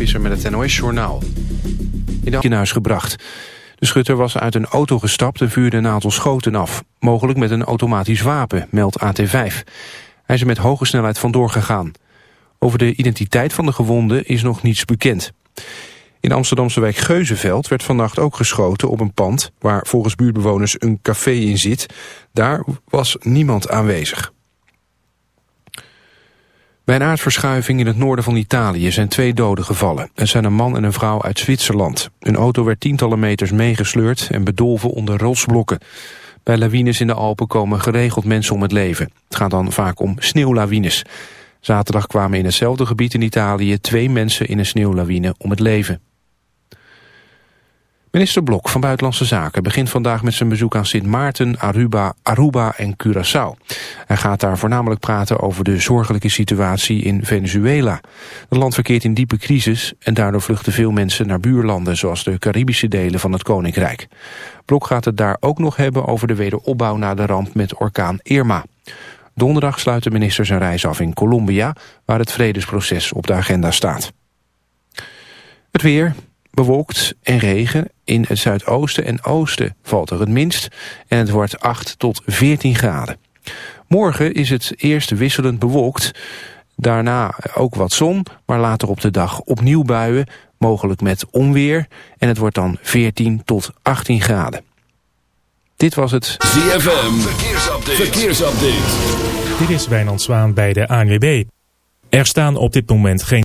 Visser met het NOS-journaal. In het ziekenhuis gebracht. De schutter was uit een auto gestapt en vuurde een aantal schoten af. Mogelijk met een automatisch wapen, meldt AT5. Hij is er met hoge snelheid vandoor gegaan. Over de identiteit van de gewonde is nog niets bekend. In Amsterdamse wijk Geuzenveld werd vannacht ook geschoten op een pand... waar volgens buurtbewoners een café in zit. Daar was niemand aanwezig. Bij een aardverschuiving in het noorden van Italië zijn twee doden gevallen. Er zijn een man en een vrouw uit Zwitserland. Een auto werd tientallen meters meegesleurd en bedolven onder rotsblokken. Bij lawines in de Alpen komen geregeld mensen om het leven. Het gaat dan vaak om sneeuwlawines. Zaterdag kwamen in hetzelfde gebied in Italië twee mensen in een sneeuwlawine om het leven. Minister Blok van Buitenlandse Zaken begint vandaag met zijn bezoek aan Sint Maarten, Aruba, Aruba en Curaçao. Hij gaat daar voornamelijk praten over de zorgelijke situatie in Venezuela. Het land verkeert in diepe crisis en daardoor vluchten veel mensen naar buurlanden zoals de Caribische delen van het Koninkrijk. Blok gaat het daar ook nog hebben over de wederopbouw na de ramp met orkaan Irma. Donderdag sluit de minister zijn reis af in Colombia, waar het vredesproces op de agenda staat. Het weer, bewolkt en regen. In het zuidoosten en oosten valt er het minst en het wordt 8 tot 14 graden. Morgen is het eerst wisselend bewolkt. Daarna ook wat zon, maar later op de dag opnieuw buien, mogelijk met onweer. En het wordt dan 14 tot 18 graden. Dit was het ZFM Verkeersupdate. Verkeersupdate. Dit is Wijnand Zwaan bij de ANWB. Er staan op dit moment geen...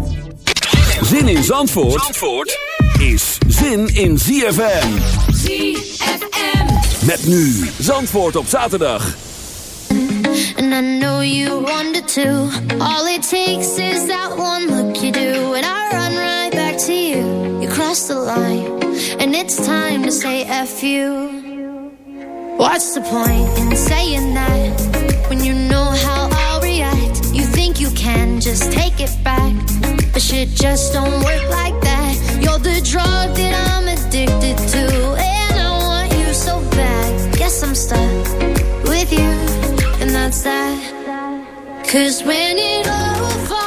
Zin in Zandvoort, Zandvoort is zin in ZFM. ZFM. Met nu Zandvoort op zaterdag. And I know you wanted to. All it takes is that one look you do. And I run right back to you. You cross the line. And it's time to say F you. What's the point in saying that? When you know how can just take it back. But shit just don't work like that. You're the drug that I'm addicted to. And I want you so bad. Guess I'm stuck with you. And that's that. Cause when it all falls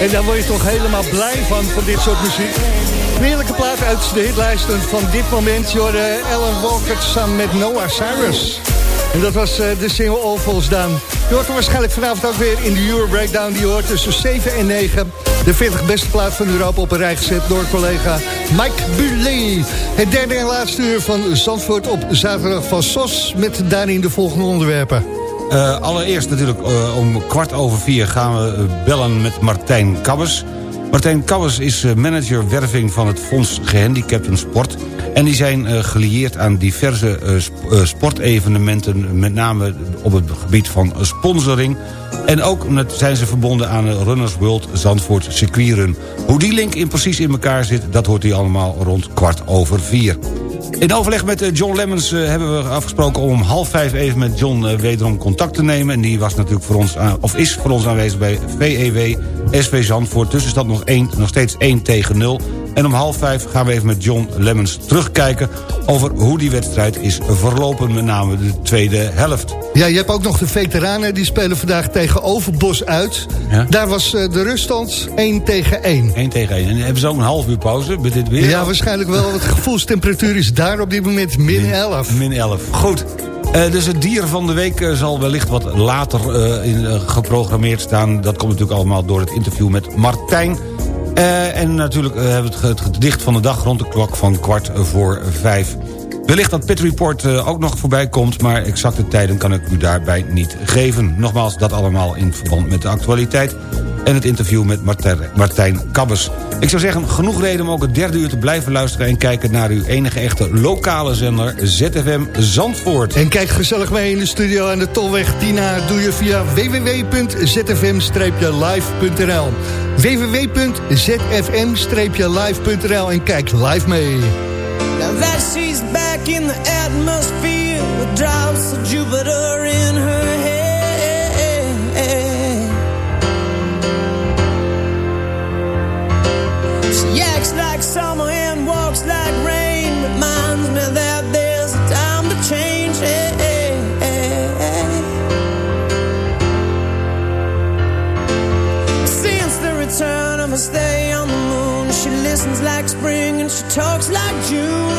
En daar word je toch helemaal blij van, van dit soort muziek. Heerlijke plaat uit de hitlijsten van dit moment. Je hoorde Ellen Walker samen met Noah Cyrus. En dat was eh, de single All Falls Down. Je hoort er waarschijnlijk vanavond ook weer in de Euro Breakdown. Die hoort tussen 7 en 9. De 40 beste plaat van Europa op een rij gezet door collega Mike Buley. Het derde en laatste uur van Zandvoort op zaterdag van SOS... met daarin de volgende onderwerpen. Uh, allereerst natuurlijk uh, om kwart over vier gaan we bellen met Martijn Kabbers. Martijn Kabbers is manager werving van het Fonds Gehandicapten Sport... en die zijn gelieerd aan diverse sportevenementen... met name op het gebied van sponsoring... En ook zijn ze verbonden aan de Runners World Zandvoort circuitrun. Hoe die link in precies in elkaar zit, dat hoort u allemaal rond kwart over vier. In overleg met eh, John Lemmens eh, hebben we afgesproken om half vijf even met John eh, wederom contact te nemen. En die was natuurlijk voor ons, of is voor ons aanwezig bij VEW SV Zandvoort. Tussenstand nog, 1, nog steeds 1 tegen 0. En om half vijf gaan we even met John Lemmens terugkijken... over hoe die wedstrijd is verlopen, met name de tweede helft. Ja, je hebt ook nog de veteranen, die spelen vandaag tegen Overbos uit. Ja? Daar was de ruststand 1 tegen 1. 1 tegen 1. En hebben ze ook een half uur pauze met dit weer? Ja, waarschijnlijk wel. Het gevoelstemperatuur is daar op dit moment min 11. Min 11. Goed. Uh, dus het dier van de week uh, zal wellicht wat later uh, in, geprogrammeerd staan. Dat komt natuurlijk allemaal door het interview met Martijn. en natuurlijk hebben we het gedicht van de dag rond de klok van kwart voor vijf. Wellicht dat Pit Report ook nog voorbij komt... maar exacte tijden kan ik u daarbij niet geven. Nogmaals, dat allemaal in verband met de actualiteit en het interview met Martijn Kabbers. Ik zou zeggen, genoeg reden om ook het derde uur te blijven luisteren... en kijken naar uw enige echte lokale zender ZFM Zandvoort. En kijk gezellig mee in de studio aan de Tolweg Tina... doe je via www.zfm-live.nl www.zfm-live.nl en kijk live mee. Now that she's back in the atmosphere With drops of Jupiter in her talks like June.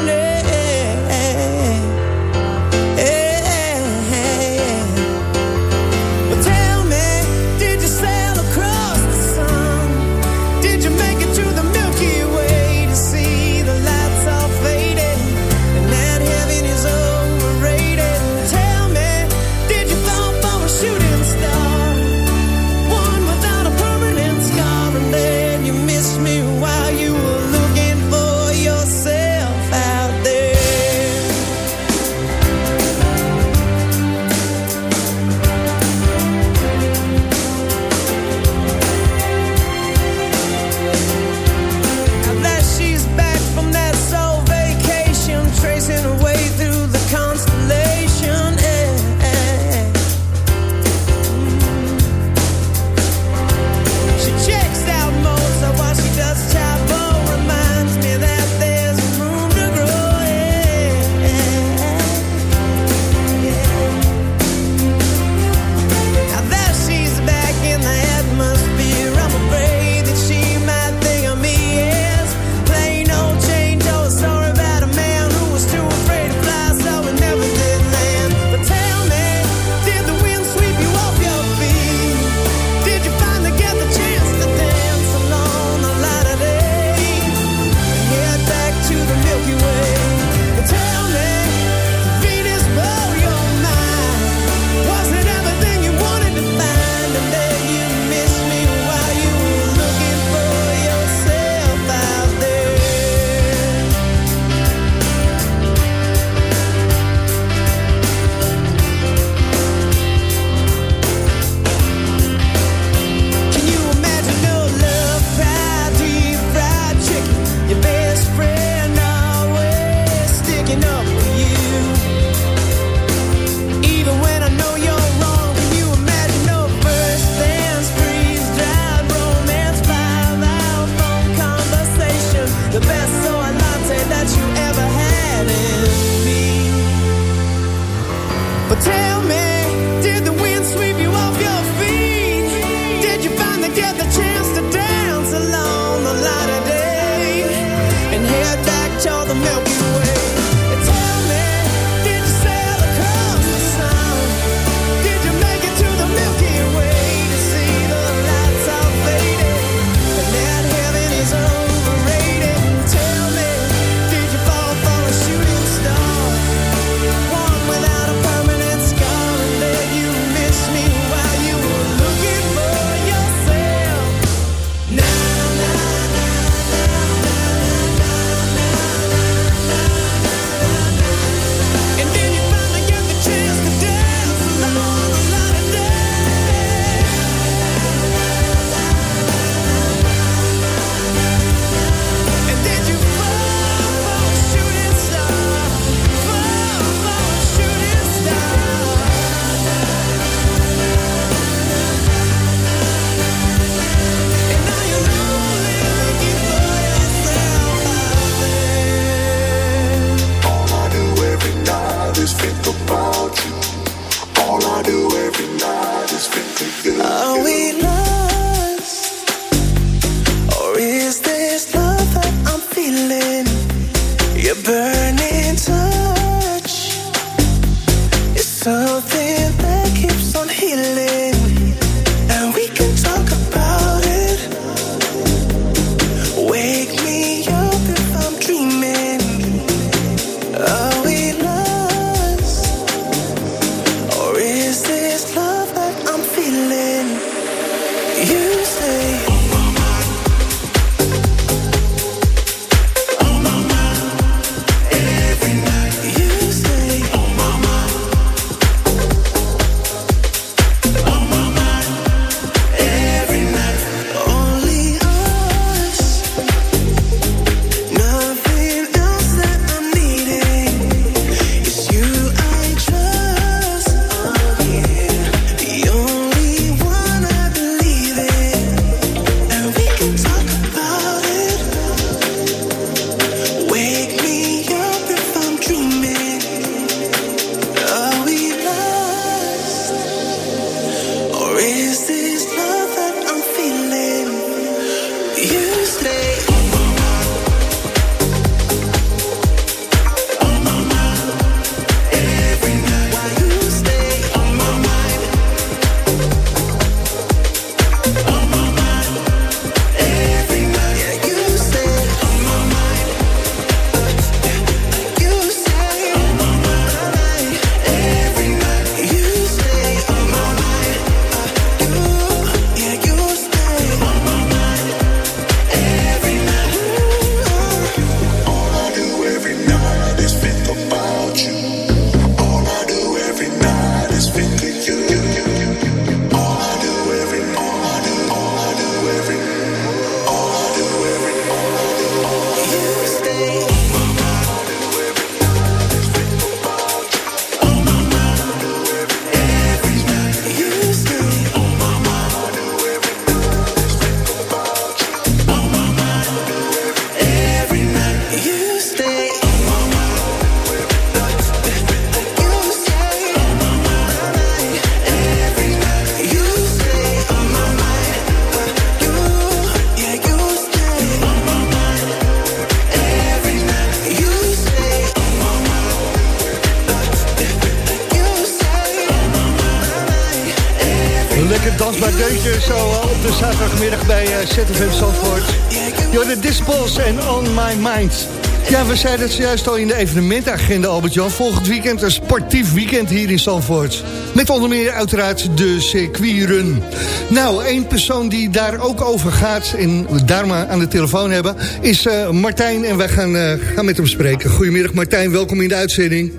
We zeiden het zojuist al in de evenementagenda, Albert-Jan. Volgend weekend een sportief weekend hier in Zandvoort. Met onder meer uiteraard de circuitrun. Nou, één persoon die daar ook over gaat en we daar maar aan de telefoon hebben... is eh, Martijn en wij gaan, eh, gaan met hem spreken. Goedemiddag Martijn, welkom in de uitzending.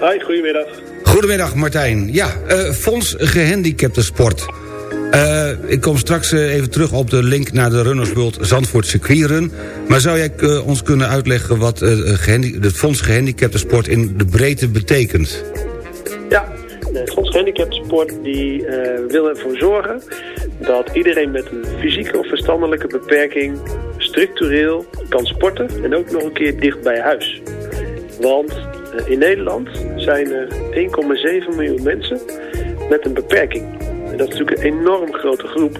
Hoi, goedemiddag. Goedemiddag Martijn. Ja, eh, Fonds Gehandicapten Sport. Eh, ik kom straks eh, even terug op de link naar de Runnersbult Zandvoort circuitrun. Maar zou jij eh, ons kunnen uitleggen wat het Fonds Gehandicapten Sport in de breedte betekent? Ja, het Fonds Gehandicapten Sport wil ervoor zorgen dat iedereen met een fysieke of verstandelijke beperking structureel kan sporten en ook nog een keer dicht bij huis. Want in Nederland zijn er 1,7 miljoen mensen met een beperking. Dat is natuurlijk een enorm grote groep.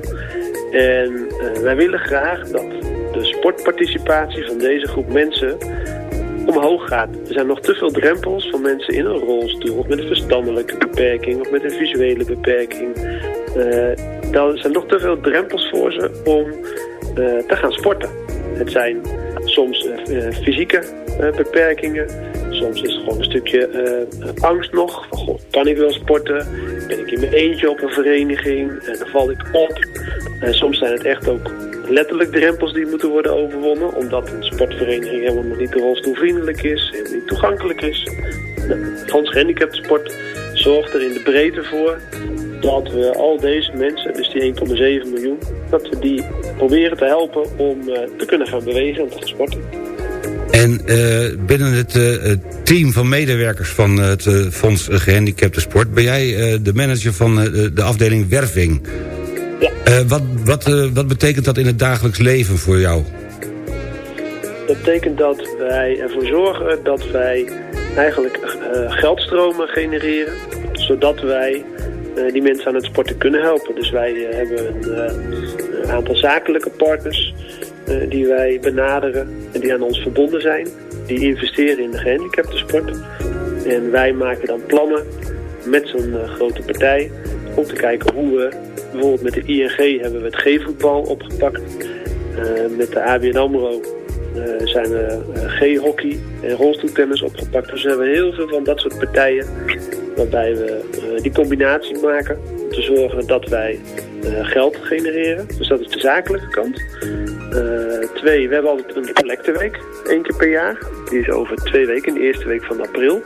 En eh, wij willen graag dat de sportparticipatie van deze groep mensen omhoog gaat. Er zijn nog te veel drempels van mensen in een rolstoel... of met een verstandelijke beperking of met een visuele beperking. Eh, er zijn nog te veel drempels voor ze om eh, te gaan sporten. Het zijn soms fysieke beperkingen. Soms is het gewoon een stukje eh, angst nog. Van, goh, kan ik wel sporten? Ben ik in mijn eentje op een vereniging? En dan val ik op. En soms zijn het echt ook letterlijk drempels die moeten worden overwonnen. Omdat een sportvereniging helemaal nog niet rolstoelvriendelijk is. Helemaal niet toegankelijk is. Fonds Gehandicapten Sport zorgt er in de breedte voor dat we al deze mensen, dus die 1,7 miljoen, dat we die proberen te helpen om eh, te kunnen gaan bewegen en te gaan sporten. En eh, binnen het eh, het team van medewerkers van het eh, Fonds Gehandicapten Sport... ben jij de manager van de afdeling werving. Ja. Wat, wat, wat betekent dat in het dagelijks leven voor jou? Dat betekent dat wij ervoor zorgen dat wij eigenlijk geldstromen genereren, zodat wij die mensen aan het sporten kunnen helpen. Dus wij hebben een, een aantal zakelijke partners die wij benaderen en die aan ons verbonden zijn. Die investeren in de gehandicaptensport. En wij maken dan plannen met zo'n eh, grote partij. Om te kijken hoe we, bijvoorbeeld met de ING hebben we het G-voetbal opgepakt. Eh, met de ABN AMRO eh, zijn we G-hockey en rolstoeltennis opgepakt. Dus we hebben heel veel van dat soort partijen waarbij we die combinatie maken om te zorgen dat wij geld genereren. Dus dat is de zakelijke kant. Eh, twee, we hebben altijd een collecteweek, één keer per jaar. Die is over twee weken, de eerste week van april.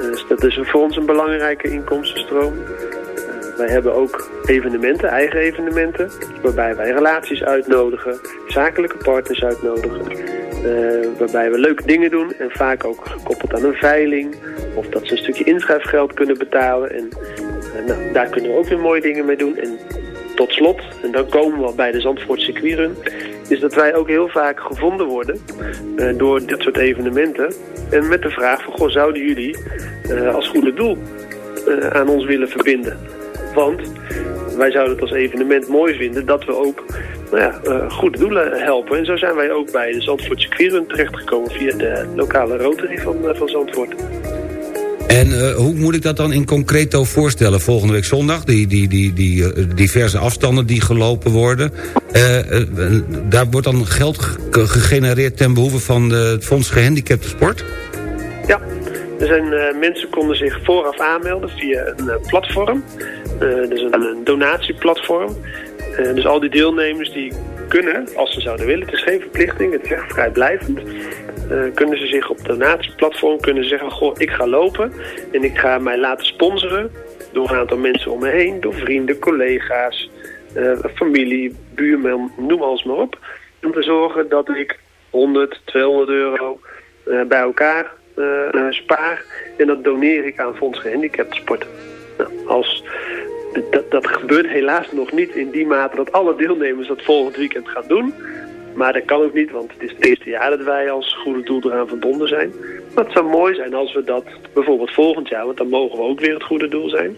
Dus dat is voor ons een belangrijke inkomstenstroom. Eh, wij hebben ook evenementen, eigen evenementen, waarbij wij relaties uitnodigen, zakelijke partners uitnodigen. eh, waarbij we leuke dingen doen en vaak ook gekoppeld aan een veiling. Of dat ze een stukje inschrijfgeld kunnen betalen. En nou, daar kunnen we ook weer mooie dingen mee doen. En tot slot, en dan komen we bij de Zandvoort circuitrun, is dat wij ook heel vaak gevonden worden eh, door dit soort evenementen. En met de vraag van, goh, zouden jullie eh, als goede doel eh, aan ons willen verbinden? Want wij zouden het als evenement mooi vinden dat we ook nou ja, goede doelen helpen. En zo zijn wij ook bij de Zandvoort circuitrun terechtgekomen via de lokale Rotary van, van Zandvoort. En eh, hoe moet ik dat dan in concreto voorstellen? Volgende week zondag, die, die, die, die eh, diverse afstanden die gelopen worden. Eh, daar wordt dan geld ge- gegenereerd ten behoeve van het Fonds Gehandicapten Sport? Ja, er zijn, mensen konden zich vooraf aanmelden via een platform. Dus een, een donatieplatform. Dus al die deelnemers die kunnen, als ze zouden willen, het is geen verplichting, het is echt vrijblijvend. Eh, kunnen ze zich op donatieplatform kunnen zeggen, goh, ik ga lopen en ik ga mij laten sponsoren door een aantal mensen om me heen, door vrienden, collega's, eh, familie, buurman, noem alles maar op. Om te zorgen dat ik 100, 200 euro eh, bij elkaar spaar. En dat doneer ik aan Fonds Gehandicapten Sport. Nou, als, dat, dat gebeurt helaas nog niet in die mate dat alle deelnemers dat volgend weekend gaan doen. Maar dat kan ook niet, want het is het eerste jaar dat wij als goede doel eraan verbonden zijn. Maar het zou mooi zijn als we dat bijvoorbeeld volgend jaar, want dan mogen we ook weer het goede doel zijn.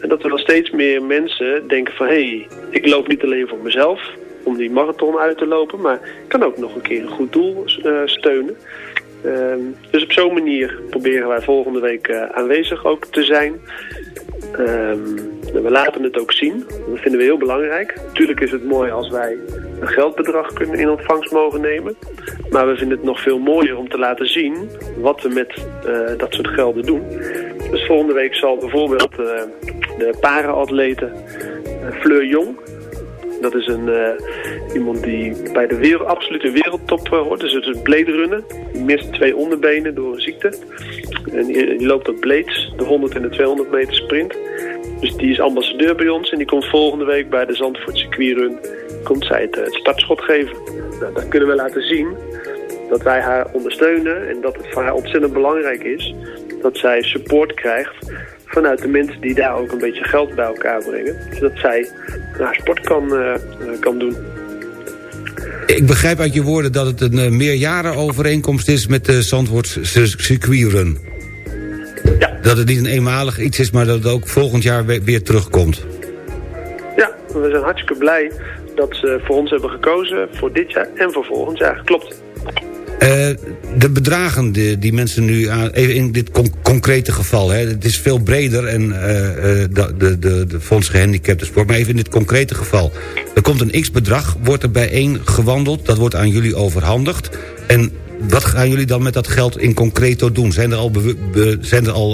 En dat we dan steeds meer mensen denken van, hé, hey, ik loop niet alleen voor mezelf om die marathon uit te lopen, maar ik kan ook nog een keer een goed doel eh, steunen. Ehm, dus op zo'n manier proberen wij volgende week eh, aanwezig ook te zijn. Ehm, we laten het ook zien. Dat vinden we heel belangrijk. Natuurlijk is het mooi als wij een geldbedrag kunnen in ontvangst mogen nemen. Maar we vinden het nog veel mooier om te laten zien wat we met eh, dat soort gelden doen. Dus volgende week zal bijvoorbeeld eh, de para-atlete eh, Fleur Jong... Dat is een, eh, iemand die bij de wereld, absolute wereldtop eh, hoort. Dus het is een blade. Die mist twee onderbenen door een ziekte. En die, loopt op blades, de 100 en de 200 meter sprint. Dus die is ambassadeur bij ons. En die komt volgende week bij de Zandvoort circuitrun. Komt zij het, eh, het startschot geven. Nou, dan kunnen we laten zien dat wij haar ondersteunen. En dat het voor haar ontzettend belangrijk is dat zij support krijgt vanuit de mensen die daar ook een beetje geld bij elkaar brengen. Zodat zij haar sport kan, eh, eh, kan doen. Ik begrijp uit je woorden dat het een uh, meerjarenovereenkomst is met de Zandvoort circuitrun. Ja. Dat het niet een eenmalig iets is, maar dat het ook volgend jaar weer terugkomt. Ja, we zijn hartstikke blij dat ze voor ons hebben gekozen voor dit jaar en voor volgend jaar. Klopt. Uh, de bedragen die, mensen nu aan, even in dit con concrete geval, hè, het is veel breder en uh, de, de, de, de Fonds Gehandicapten Sport, maar even in dit concrete geval. Er komt een x-bedrag, wordt er bijeen gewandeld, dat wordt aan jullie overhandigd. En wat gaan jullie dan met dat geld in concreto doen? Zijn er al, zijn er al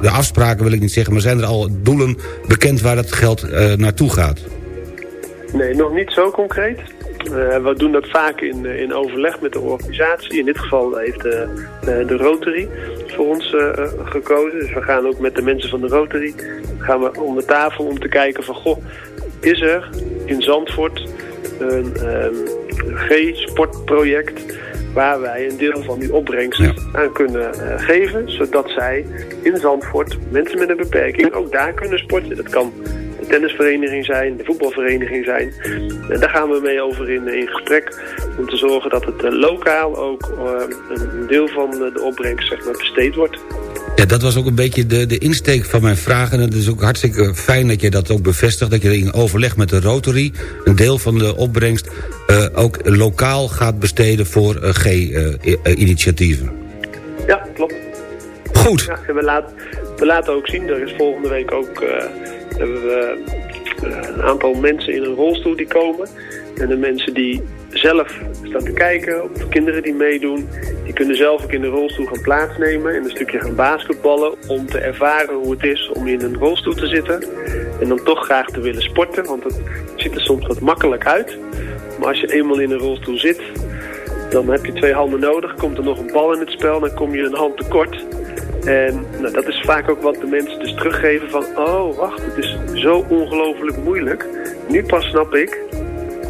de afspraken wil ik niet zeggen, maar zijn er al doelen bekend waar dat geld naartoe gaat? Nee, nog niet zo concreet. Uh, we doen dat vaak in, in overleg met de organisatie. In dit geval heeft de, de Rotary voor ons gekozen. Dus we gaan ook met de mensen van de Rotary gaan we om de tafel om te kijken van... Goh, is er in Zandvoort een um, G-sportproject waar wij een deel van die opbrengst ja. aan kunnen uh, geven. Zodat zij in Zandvoort, mensen met een beperking, ook daar kunnen sporten. Dat kan de tennisvereniging zijn, de voetbalvereniging zijn. En daar gaan we mee over in, in gesprek om te zorgen dat het uh, lokaal ook uh, een deel van de opbrengst zeg maar, besteed wordt. Ja, dat was ook een beetje de, de insteek van mijn vraag. En het is ook hartstikke fijn dat je dat ook bevestigt. Dat je in overleg met de Rotary een deel van de opbrengst uh, ook lokaal gaat besteden voor uh, G-initiatieven. ja, klopt. Goed. Ja, en we, laten we laten ook zien, er is volgende week ook eh, hebben we eh, een aantal mensen in een rolstoel die komen. En de mensen die zelf staan te kijken, of kinderen die meedoen, die kunnen zelf ook in de rolstoel gaan plaatsnemen en een stukje gaan basketballen om te ervaren hoe het is om in een rolstoel te zitten. En dan toch graag te willen sporten, want het ziet er soms wat makkelijk uit. Maar als je eenmaal in een rolstoel zit, dan heb je twee handen nodig. Komt er nog een bal in het spel, dan kom je een hand tekort. En nou, dat is vaak ook wat de mensen dus teruggeven van... oh, wacht, het is zo ongelooflijk moeilijk. Nu pas snap ik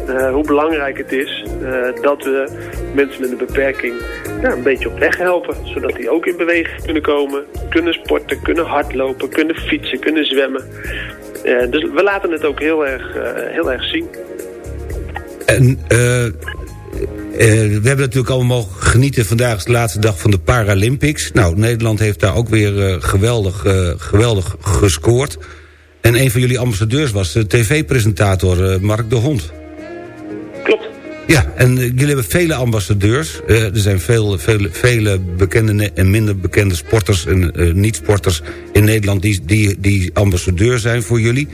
eh, hoe belangrijk het is eh, dat we mensen met een beperking een beetje op weg helpen. Zodat die ook in beweging kunnen komen, kunnen sporten, kunnen hardlopen, kunnen fietsen, kunnen zwemmen. Eh, dus we laten het ook heel erg, heel erg zien. En we hebben natuurlijk allemaal mogen genieten. Vandaag is de laatste dag van de Paralympics. Nou, Nederland heeft daar ook weer eh, geweldig, eh, geweldig gescoord. En een van jullie ambassadeurs was de tv-presentator eh, Mark de Hond. Klopt. Ja, en eh, jullie hebben vele ambassadeurs. Eh, er zijn veel, vele, vele bekende en minder bekende sporters en eh, niet-sporters in Nederland... Die, die, die ambassadeur zijn voor jullie.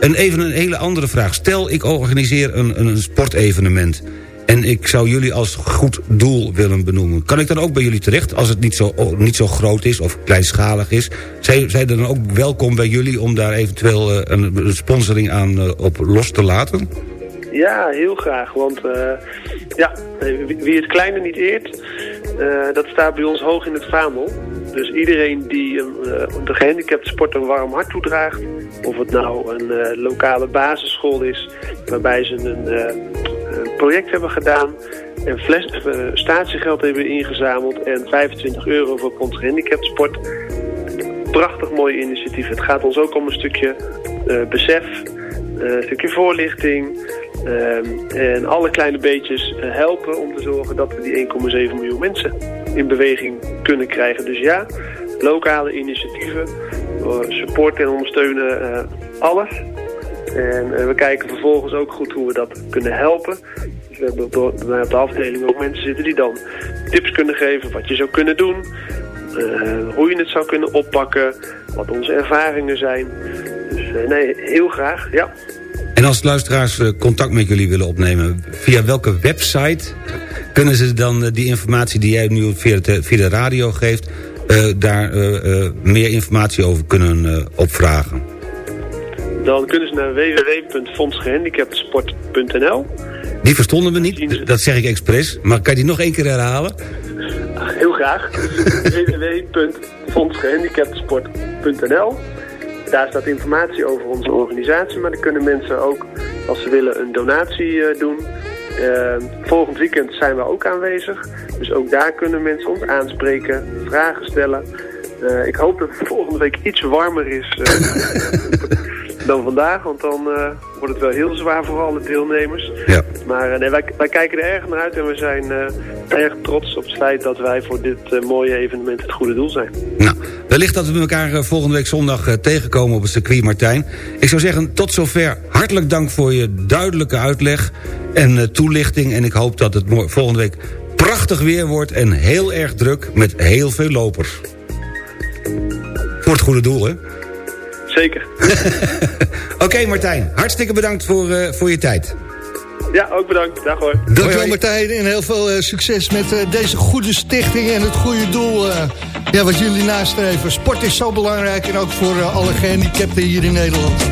En even een hele andere vraag. Stel, ik organiseer een, een sportevenement... en ik zou jullie als goed doel willen benoemen. Kan ik dan ook bij jullie terecht, als het niet zo, oh, niet zo groot is... of kleinschalig is? Zijn, er dan ook welkom bij jullie om daar eventueel eh, een, sponsoring aan eh, op los te laten? Ja, heel graag. Want eh, ja, wie het kleine niet eert, dat staat bij ons hoog in het vaandel. Dus iedereen die een, eh, de gehandicapte sport een warm hart toedraagt... of het nou een eh, lokale basisschool is... waarbij ze een, eh, project hebben gedaan... en fles, eh, statiegeld hebben ingezameld... en 25 euro voor gehandicapte sport... Prachtig mooi initiatief. Het gaat ons ook om een stukje eh, besef, eh, een stukje voorlichting... Ehm, en alle kleine beetjes eh, helpen om te zorgen dat we die 1,7 miljoen mensen in beweging kunnen krijgen. Dus ja, lokale initiatieven, eh, supporten en ondersteunen eh, alles. En we kijken vervolgens ook goed hoe we dat kunnen helpen. Dus we hebben op de, afdeling ook mensen zitten die dan tips kunnen geven wat je zou kunnen doen. hoe je het zou kunnen oppakken, wat onze ervaringen zijn. Dus nee, heel graag, ja. En als luisteraars eh, contact met jullie willen opnemen... via welke website kunnen ze dan eh, die informatie die jij nu via de, via de radio geeft... eh, daar meer informatie over kunnen opvragen? Dan kunnen ze naar www.fondsgehandicaptensport.nl. Die verstonden we niet, dat zeg ik expres. Maar kan je die nog één keer herhalen? Heel graag. www.fondsgehandicaptensport.nl Daar staat informatie over onze organisatie, maar dan kunnen mensen ook, als ze willen, een donatie eh, doen. Eh, volgend weekend zijn we ook aanwezig. Dus ook daar kunnen mensen ons aanspreken, vragen stellen. Eh, ik hoop dat het volgende week iets warmer is eh, dan vandaag, want dan eh, wordt het wel heel zwaar voor alle deelnemers. Ja. Maar eh, nee, wij, wij kijken er erg naar uit en we zijn eh, erg trots op het feit dat wij voor dit mooie evenement het goede doel zijn. Nou, wellicht dat we elkaar volgende week zondag tegenkomen op het circuit Martijn. Ik zou zeggen, tot zover hartelijk dank voor je duidelijke uitleg en toelichting. En ik hoop dat het volgende week prachtig weer wordt en heel erg druk met heel veel lopers. Voor het goede doel, hè? Zeker. Oké Martijn, hartstikke bedankt voor, eh, voor je tijd. Ja, ook bedankt. Dag hoor. Dankjewel Martijn en heel veel eh, succes met eh, deze goede stichting en het goede doel eh, ja, wat jullie nastreven. Sport is zo belangrijk en ook voor alle gehandicapten hier in Nederland.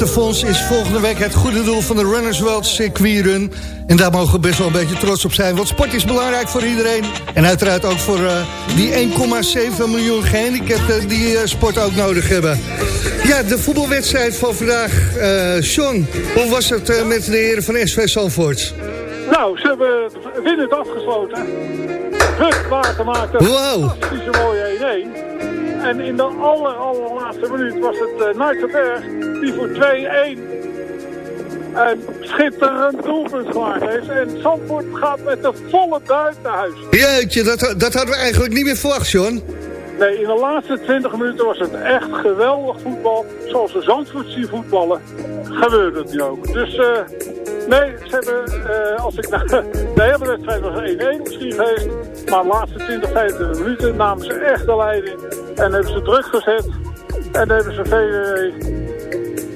Sportgehandicaptenfonds is volgende week het goede doel van de Runners World Circuit Run. En daar mogen we best wel een beetje trots op zijn. Want sport is belangrijk voor iedereen. En uiteraard ook voor uh, die 1,7 miljoen gehandicapten die uh, sport ook nodig hebben. Ja, de voetbalwedstrijd van vandaag. Uh, Sean, hoe was het met de heren van SV Zalvoort? Nou, ze hebben winnend afgesloten. Rust water maakte. Wow. Fantastische mooie 1-1. En in de aller, allerlaatste minuut was het uh, Nijtsenberg die voor 2-1 een schitterend doelpunt gemaakt heeft. En Zandvoort gaat met de volle duik naar huis. Jeetje, dat, dat hadden we eigenlijk niet meer verwacht, John. Nee, in de laatste 20 minuten was het echt geweldig voetbal. Zoals de Zandvoort zien voetballen, gebeurde het nu ook. Dus uh, nee, ze hebben, uh, als ik naar de hele wedstrijd was 1-1 misschien geweest. Maar de laatste 20, 25 minuten namen ze echt de leiding. En hebben ze druk gezet. En hebben ze VWW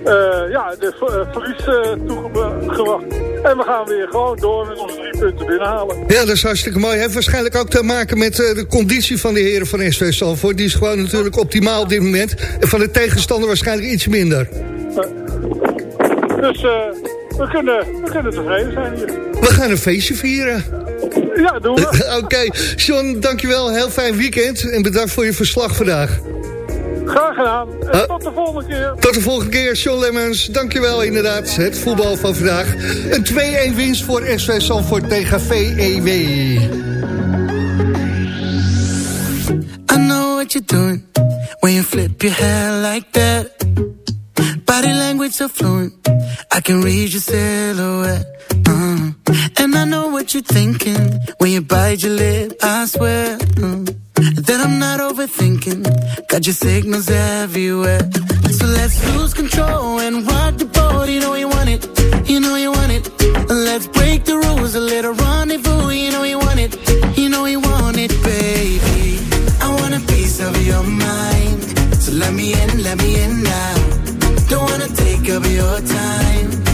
uh, ja, de uh, verlies uh, toegebracht. En we gaan weer gewoon door met onze drie punten binnenhalen. Ja, dat is hartstikke mooi. Heeft waarschijnlijk ook te maken met de conditie van de heren van SV Salvoort. Die is gewoon natuurlijk optimaal op dit moment. En van de tegenstander waarschijnlijk iets minder. dus we, kunnen, we kunnen tevreden zijn hier. We gaan een feestje vieren. Ja, doen we. Oké, okay. John, dankjewel. Heel fijn weekend. En bedankt voor je verslag vandaag. Graag gedaan. En uh, tot de volgende keer. Tot de volgende keer, John Lemmens. Dankjewel inderdaad. Het voetbal van vandaag. Een 2-1 winst voor SV Zandvoort tegen VEW. I know what you're doing. When you flip your hair like that. Body language so fluent. I can read your silhouette. And I know what you're thinking. When you bite your lip, I swear. Uh, that I'm not overthinking. Got your signals everywhere. So let's lose control and rock the boat. You know you want it. You know you want it. Let's break the rules. A little rendezvous. You know you want it. You know you want it, baby. I want a piece of your mind. So let me in, let me in now. Don't wanna take up your time.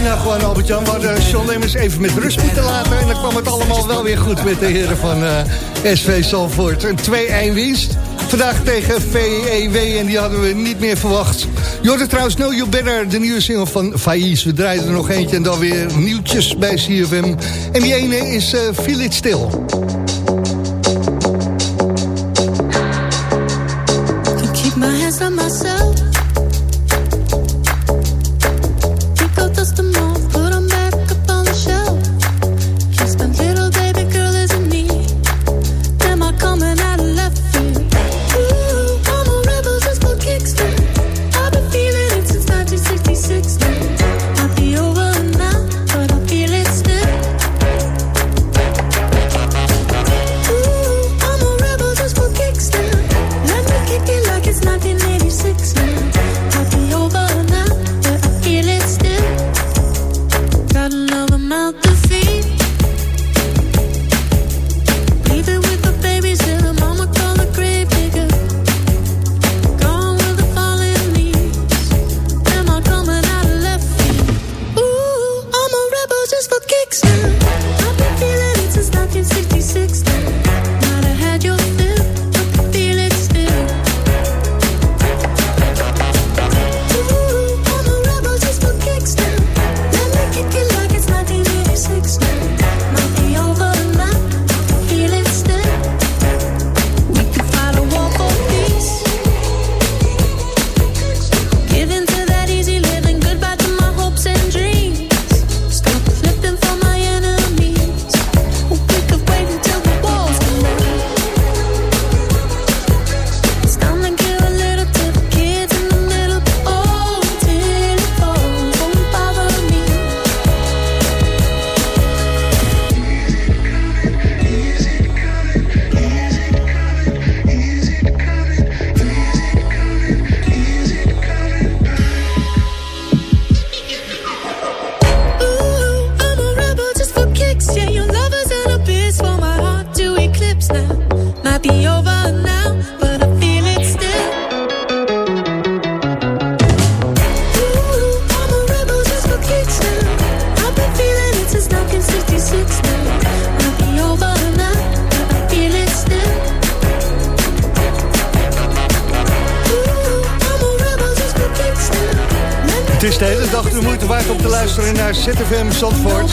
know Nou, gewoon, Albert-Jan, we hadden Sean Lemmens even met rust moeten laten. En dan kwam het allemaal wel weer goed met de heren van uh, SV Salvoort. Een 2-1 winst. Vandaag tegen VEW en die hadden we niet meer verwacht. Je hoorde trouwens Know You Better, de nieuwe single van Faiz. We draaien er nog eentje en dan weer nieuwtjes bij CFM. En die ene is uh, Feel It Still. Zandvoort.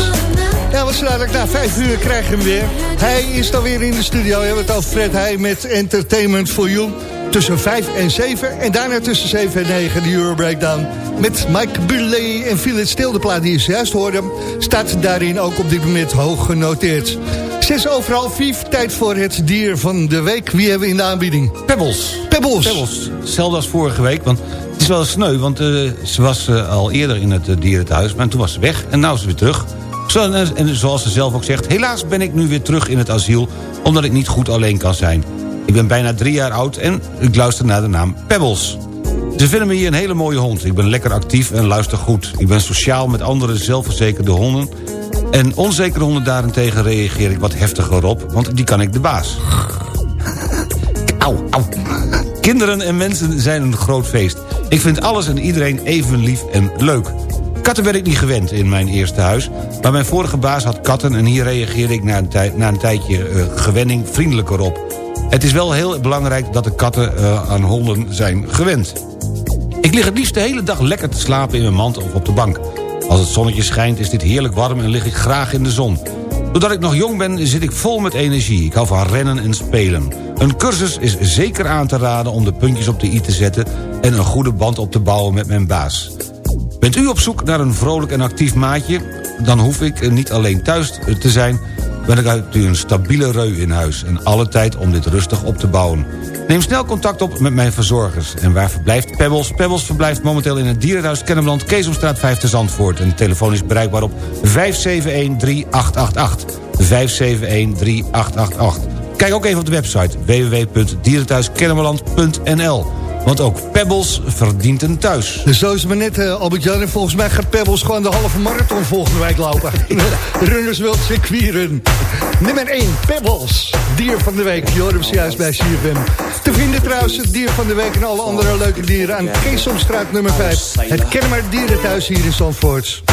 Ja, wat zo dadelijk na vijf uur krijgen we hem weer. Hij is dan weer in de studio. We hebben het over Fred Heij met Entertainment for You. Tussen vijf en zeven. En daarna tussen zeven en negen de Euro Breakdown. Met Mike Bulley en Philip Stil. De plaat die je juist hoorde. Staat daarin ook op dit moment hoog genoteerd. Zes overal, vier. Tijd voor het dier van de week. Wie hebben we in de aanbieding? Pebbles. Pebbles. Pebbles. Hetzelfde als vorige week, want is wel sneu... want eh, ze was eh, al eerder in het uh, dierenthuis, maar toen was ze weg... en nu is ze weer terug. En, zoals ze zelf ook zegt... helaas ben ik nu weer terug in het asiel... omdat ik niet goed alleen kan zijn. Ik ben bijna drie jaar oud en ik luister naar de naam Pebbles. Ze vinden me hier een hele mooie hond. Ik ben lekker actief en luister goed. Ik ben sociaal met andere zelfverzekerde honden... en onzekere honden daarentegen reageer ik wat heftiger op... want die kan ik de baas. Auw, auw. Kinderen en mensen zijn een groot feest. Ik vind alles en iedereen even lief en leuk. Katten werd ik niet gewend in mijn eerste huis... maar mijn vorige baas had katten... en hier reageerde ik na een, na een tijdje uh, gewenning vriendelijker op. Het is wel heel belangrijk dat de katten uh, aan honden zijn gewend. Ik lig het liefst de hele dag lekker te slapen in mijn mand of op de bank. Als het zonnetje schijnt is dit heerlijk warm en lig ik graag in de zon. Doordat ik nog jong ben zit ik vol met energie. Ik hou van rennen en spelen. Een cursus is zeker aan te raden om de puntjes op de i te zetten... en een goede band op te bouwen met mijn baas. Bent u op zoek naar een vrolijk en actief maatje? Dan hoef ik niet alleen thuis te zijn... maar dan hebt u een stabiele reu in huis... en alle tijd om dit rustig op te bouwen. Neem snel contact op met mijn verzorgers. En waar verblijft Pebbles? Pebbles verblijft momenteel in het dierenhuis Kennemerland... Keesomstraat 5 te Zandvoort. En de telefoon is bereikbaar op 571-3888. 571-3888. Kijk ook even op de website www.dierenthuiskennemerland.nl want ook Pebbles verdient een thuis. Dus zo is het maar net, uh, Albert-Jan. En volgens mij gaat Pebbles gewoon de halve marathon volgende week lopen. Runners World circuiren. Nummer 1, Pebbles. Dier van de week. Je hoorde juist bij CFM. Te vinden trouwens het dier van de week en alle andere leuke dieren... aan Keesomstraat nummer 5. Het Kennemer Dierenthuis hier in Zandvoort.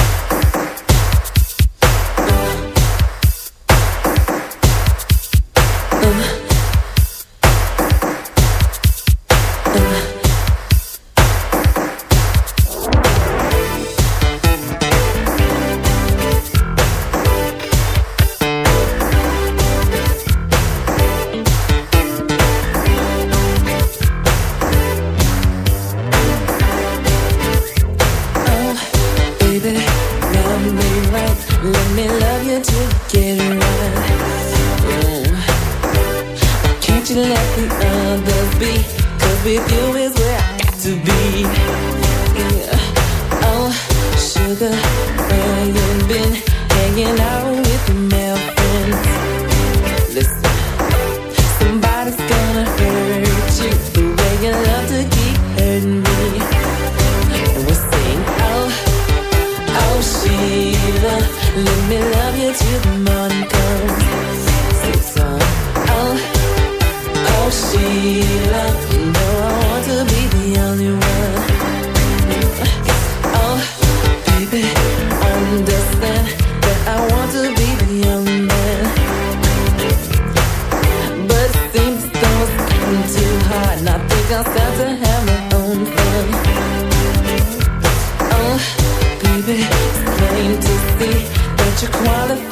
With you is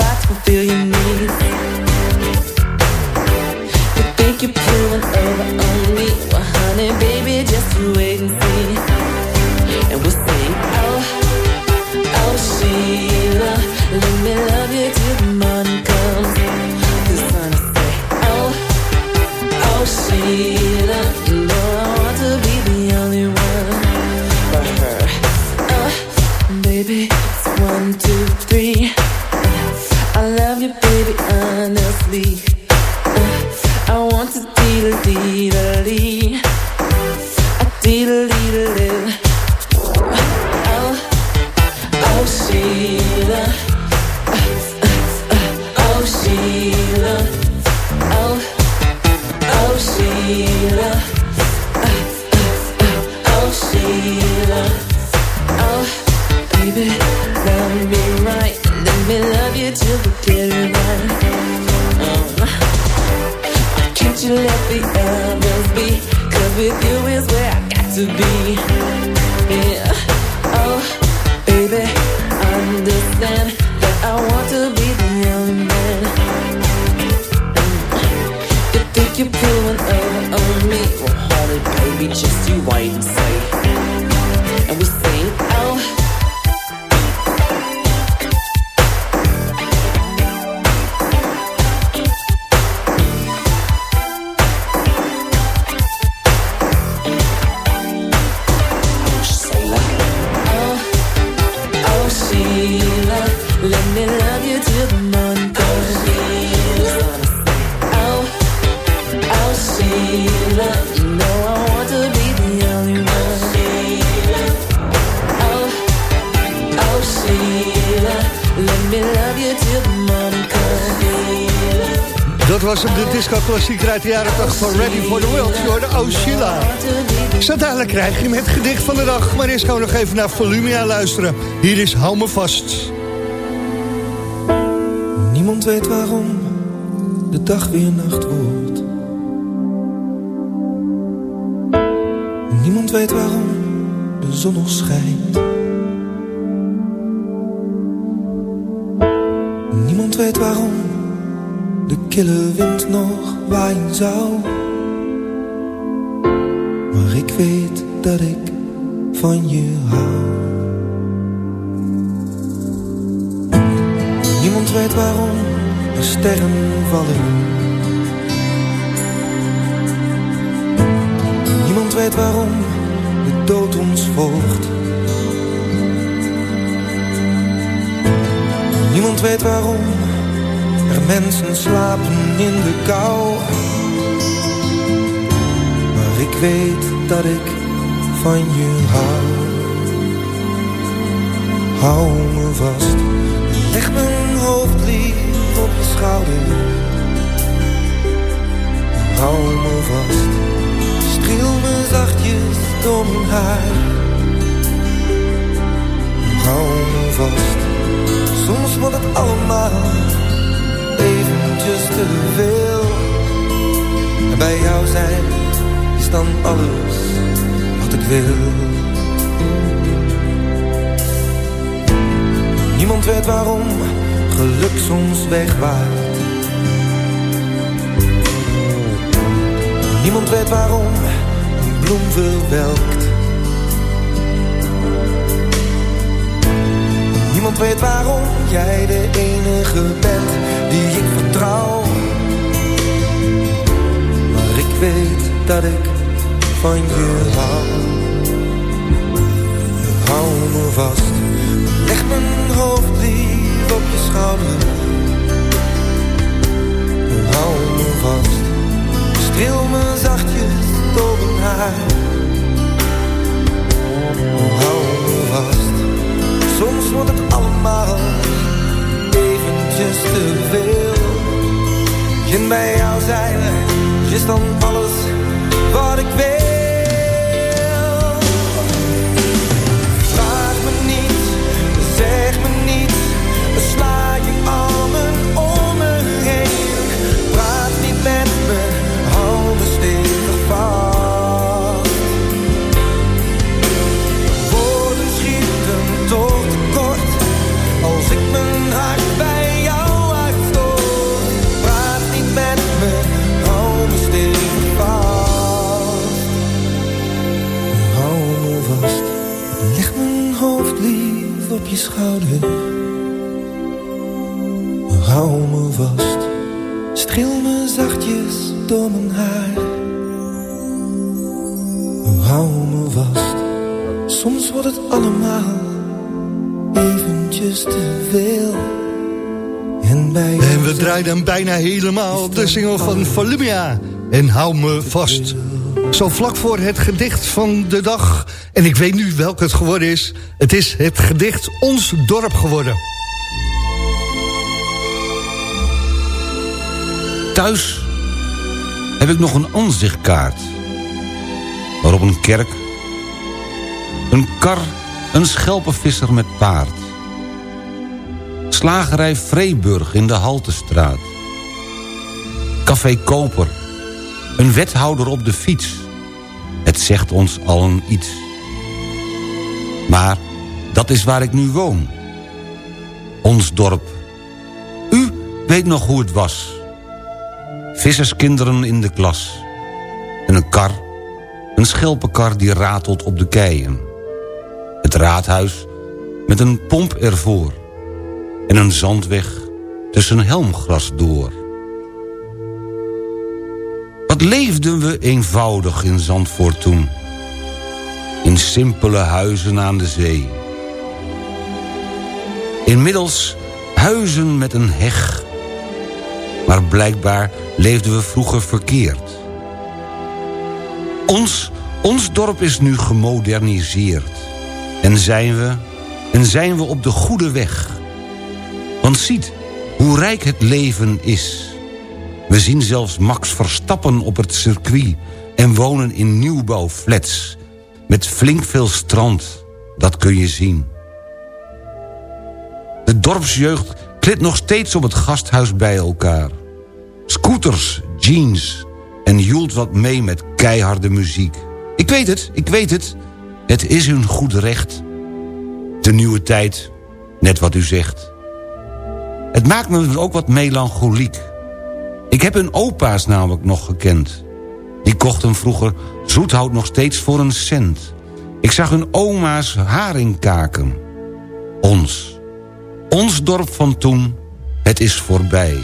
Dat was hem, de disco-klassieker uit de jaren 80 van Ready for the World. Je hoorde Oh Sheila. Zo dadelijk krijg je hem het gedicht van de dag. Maar eerst gaan we nog even naar Volumia luisteren. Hier is Hou me vast. Niemand weet waarom de dag weer nacht wordt. Niemand weet waarom de zon nog schijnt. Niemand weet waarom de kille wind nog waaien zou. Maar ik weet dat ik van je hou. Niemand weet waarom er sterren vallen. Niemand weet waarom de dood ons volgt. Niemand weet waarom er mensen slapen in de kou. Maar ik weet dat ik van je hou. Hou me vast. Leg mijn hoofd lief op je schouder. Hou me vast. Streel me zachtjes door mijn haar. Hou me vast. Soms wordt het allemaal eventjes te veel. En bij jou zijn is dan alles wat ik wil. Niemand weet waarom geluk soms wegwaait. Niemand weet waarom een bloem verwelkt. Niemand weet waarom jij de enige bent die ik vertrouw. Maar ik weet dat ik van je hou. Hou me vast. Leg mijn hoofd lief op je schouder. Hou me vast. Streel me zachtjes door mijn haar. Hou me vast. Soms wordt het allemaal eventjes te veel. En bij jou zijn is dan alles wat ik wil. Op je schouder. Hou me vast, streel me zachtjes door mijn haar. Hou me vast, soms wordt het allemaal eventjes te veel. En bij En we draaiden bijna helemaal, de single van Volumia. En hou me vast. Zo vlak voor het gedicht van de dag. En ik weet nu welk het geworden is. Het is het gedicht Ons Dorp geworden. Thuis heb ik nog een aanzichtkaart. Waarop een kerk, een kar, een schelpenvisser met paard. Slagerij Vreeburg in de Haltestraat. Café Koper, een wethouder op de fiets. Het zegt ons allen iets. Maar dat is waar ik nu woon. Ons dorp. U weet nog hoe het was. Visserskinderen in de klas. En een kar, een schelpenkar die ratelt op de keien. Het raadhuis met een pomp ervoor. En een zandweg tussen helmgras door. Leefden we eenvoudig in Zandvoort toen. In simpele huizen aan de zee. Inmiddels Huizen met een heg. Maar blijkbaar leefden we vroeger verkeerd. Ons, ons dorp is nu gemoderniseerd. En zijn we, en zijn we op de goede weg. Want ziet hoe rijk het leven is. We zien zelfs Max Verstappen op het circuit... en wonen in nieuwbouwflats. Met flink veel strand, dat kun je zien. De dorpsjeugd klit nog steeds op het gasthuis bij elkaar. Scooters, jeans en joelt wat mee met keiharde muziek. Ik weet het, ik weet het. Het is hun goed recht. De nieuwe tijd, net wat u zegt. Het maakt me ook wat melancholiek. Ik heb hun opa's namelijk nog gekend. Die kochten vroeger zoethout nog steeds voor een cent. Ik zag hun oma's haringkaken. Ons. Ons dorp van toen, het is voorbij.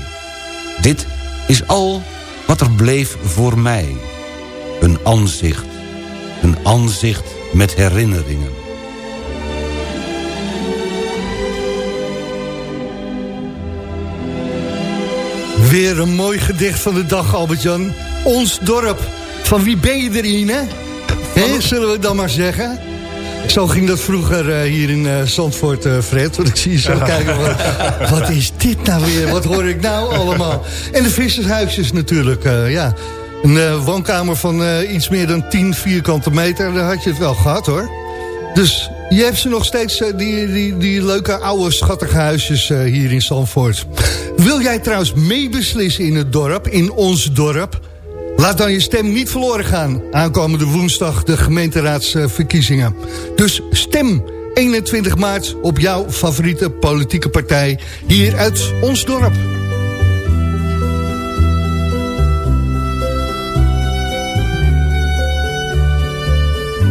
Dit is al wat er bleef voor mij. Een aanzicht. Een aanzicht met herinneringen. Weer een mooi gedicht van de dag, Albert-Jan. Ons dorp. Van wie ben je erin, hè? Zullen we dan maar zeggen? Zo ging dat vroeger eh, hier in eh, Zandvoort, eh, Fred. Want ik zie je zo kijken, wat, wat is dit nou weer? Wat hoor ik nou allemaal? En de vissershuisjes natuurlijk, ja. Een woonkamer van iets meer dan 10 vierkante meter, daar had je het wel gehad, hoor. Dus je hebt ze nog steeds, eh, die, die, die leuke oude schattige huisjes eh, hier in Zandvoort. Wil jij trouwens meebeslissen in het dorp, in ons dorp? Laat dan je stem niet verloren gaan. Aankomende woensdag de gemeenteraadsverkiezingen. Dus stem 21 maart op jouw favoriete politieke partij hier uit ons dorp.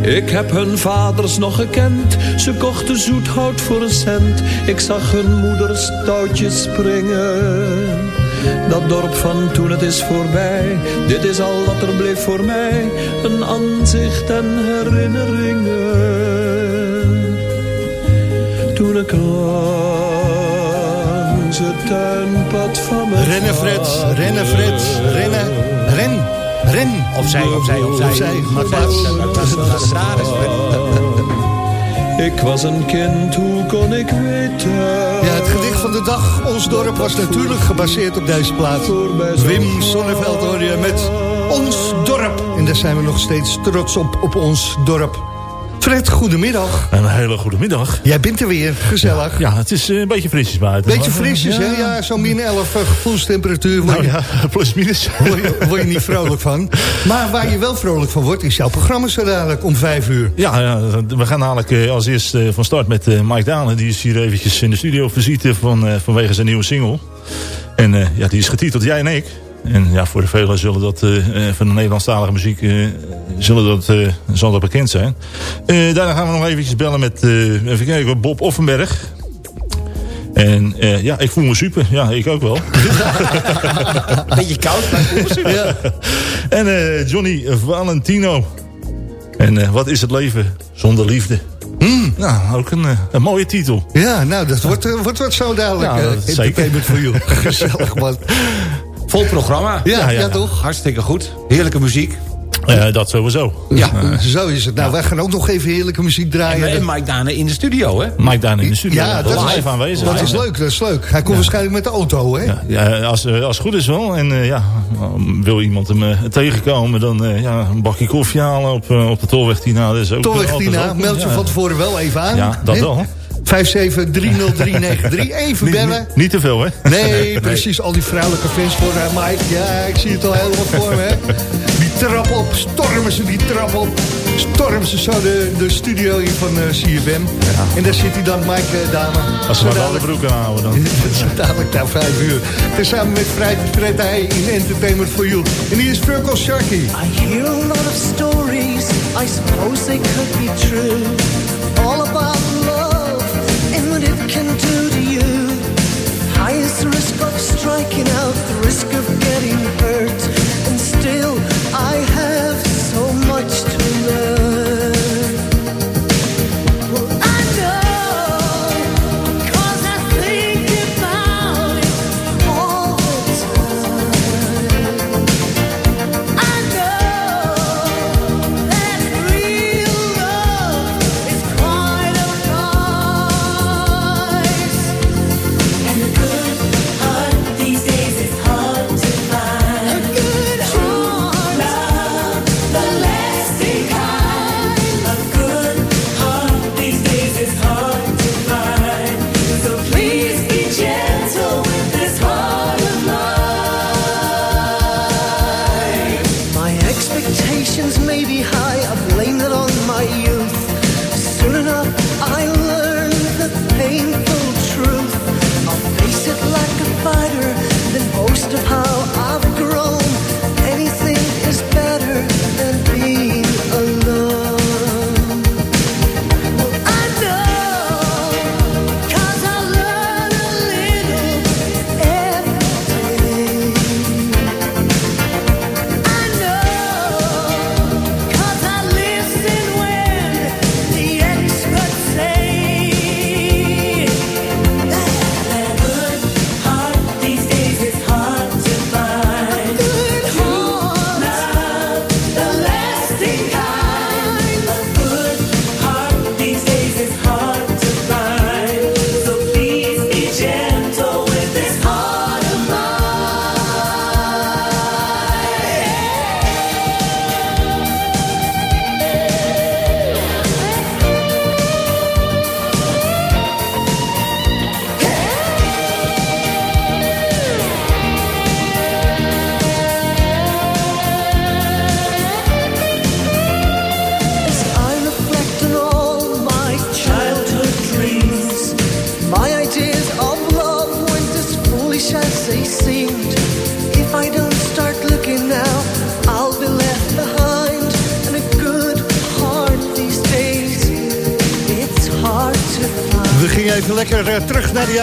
Ik heb hun vaders nog gekend, ze kochten zoethout voor een cent. Ik zag hun moeders touwtjes springen. Dat dorp van toen het is voorbij, dit is al wat er bleef voor mij. Een aanzicht en herinneringen. Toen ik langs het tuinpad van mijn Rennen Fred, rennen Fred, rennen, ren, ren. Opzij, opzij, opzij. Opzij. Ik was een kind, hoe kon ik weten? Ja, het gedicht van de dag, Ons Dorp, was natuurlijk gebaseerd op deze plaat. Wim Sonneveld hoor je met Ons Dorp. En daar zijn we nog steeds trots op, op ons dorp. Fred, goedemiddag. Een hele goede middag. Jij bent er weer, gezellig. Ja, het is eh, een beetje frisjes buiten. Beetje Maar, frisjes, ja. hè? Ja, zo'n min 11 eh, gevoelstemperatuur. Nou je, ja, plus minus. word, je, word je niet vrolijk van. Maar waar je wel vrolijk van wordt, is jouw programma zo dadelijk om vijf uur. Ja, ja, we gaan dadelijk eh, als eerst eh, van start met eh, Mike Dalen. Die is hier eventjes in de studio visite van, eh, vanwege zijn nieuwe single. En eh, ja, die is getiteld Jij en ik. En ja, voor de velen zullen dat eh, eh, van de Nederlandstalige muziek eh, zullen dat, eh, zal dat bekend zijn. Eh, daarna gaan we nog eventjes bellen met eh, even kijken, Bob Offenberg. En eh, ja, ik voel me super. Ja, ik ook wel. Beetje koud, maar ik voel me super. Ja. En eh, Johnny Valentino. En eh, wat is het leven zonder liefde? Nou, ook een, een mooie titel. Ja, nou, dat wordt, wordt wat zo dadelijk. Ja, eh, dat zeker. entertainment voor jou. Gezellig, man. Vol programma. Ja, ja, toch? Hartstikke goed. Heerlijke muziek. Eh, dat sowieso. Ja, zo is het. Nou, wij gaan ook nog even heerlijke muziek draaien. En, en Mike Dane in de studio, hè? Mike Daan in de studio. Ja, dat is, live aanwezig. dat is leuk, dat is leuk. Hij komt waarschijnlijk met de auto, hè? Ja, ja, als, eh, als het goed is wel. En eh, ja, wil iemand hem tegenkomen, dan eh, ja, een bakje koffie halen op, op de Tolweg Tina. Dat is ook Tolweg Tina, meld je Ja. van tevoren wel even aan. Ja, dat hè? wel. 5730393. Even bellen. niet, niet te veel, hè? Nee, precies. Al die vrouwelijke fans voor haar Mike. Ja, ik zie het al helemaal voor me. Hè. Die trap op, stormen ze die trap op. Stormen ze zo de, de studio in van eh CFM. En daar zit hij dan, Mike uh, Dame. Als ze maar wel de broek aan houden dan. Dat is dadelijk na vijf uur. Tezamen met Fred, Fred Heij in Entertainment for You. En hier is Furkel Sharky. I hear a lot of stories, I suppose they could be true. All about love of striking out, the risk of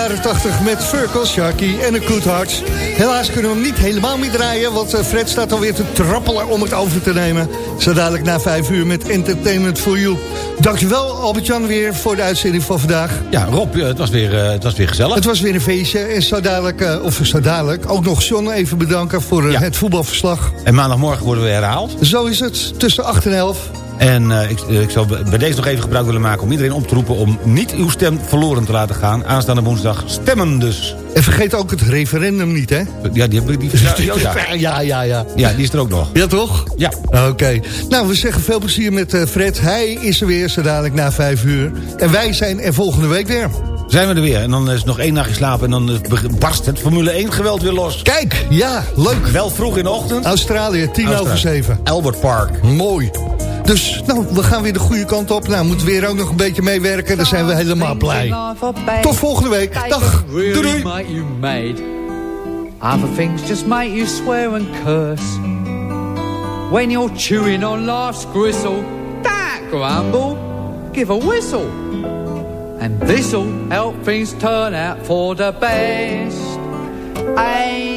jaren 80 met Furkel Sharky en een Good Heart. Helaas kunnen we hem niet helemaal meer draaien, want eh, Fred staat alweer te trappelen om het over te nemen. Zo dadelijk na vijf uur met Entertainment for You. Dankjewel Albert-Jan weer voor de uitzending van vandaag. Ja, Rob, eh, het was weer, eh, het was weer gezellig. Het was weer een feestje en zo dadelijk, of zo dadelijk, ook nog John even bedanken voor het voetbalverslag. En maandagmorgen worden we herhaald. Zo is het, tussen 8 en 11. En eh, ik, eh, ik zou bij deze nog even gebruik willen maken om iedereen op te roepen... om niet uw stem verloren te laten gaan. Aanstaande woensdag stemmen dus. En vergeet ook het referendum niet, hè? Ja, die heb ik... Die, ja, ja. ja, ja, ja. ja, die is er ook nog. Ja, toch? Ja. Oké. Nou, we zeggen veel plezier met eh, Fred. Hij is er weer zo dadelijk na vijf uur. En wij zijn er volgende week weer. Zijn we er weer. En dan is nog één nachtje slapen en dan barst het Formule 1 geweld weer los. Kijk, ja, leuk. Wel vroeg in de ochtend. Australië, tien Australië. over zeven. Albert Park. Mooi. Dus, nou, we gaan weer de goede kant op. Nou, moeten weer ook nog een beetje meewerken. Dan zijn we helemaal blij. Tot volgende week. Dag. Doei, doei. Other things just make you swear and curse. When you're chewing on life's gristle, don't grumble, give a whistle. And this'll help things turn out for the best. And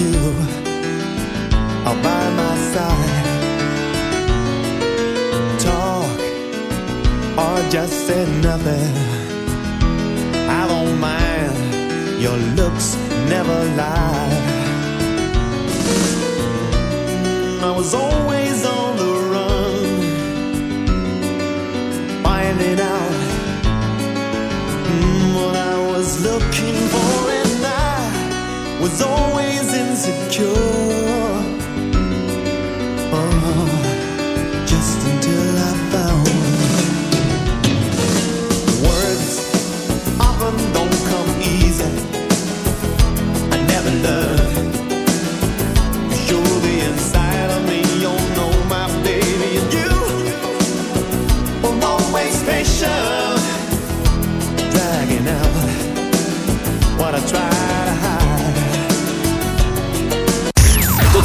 you are by my side. Talk or just say nothing. I don't mind. Your looks never lie. I was always on the run, finding out was always insecure. Oh,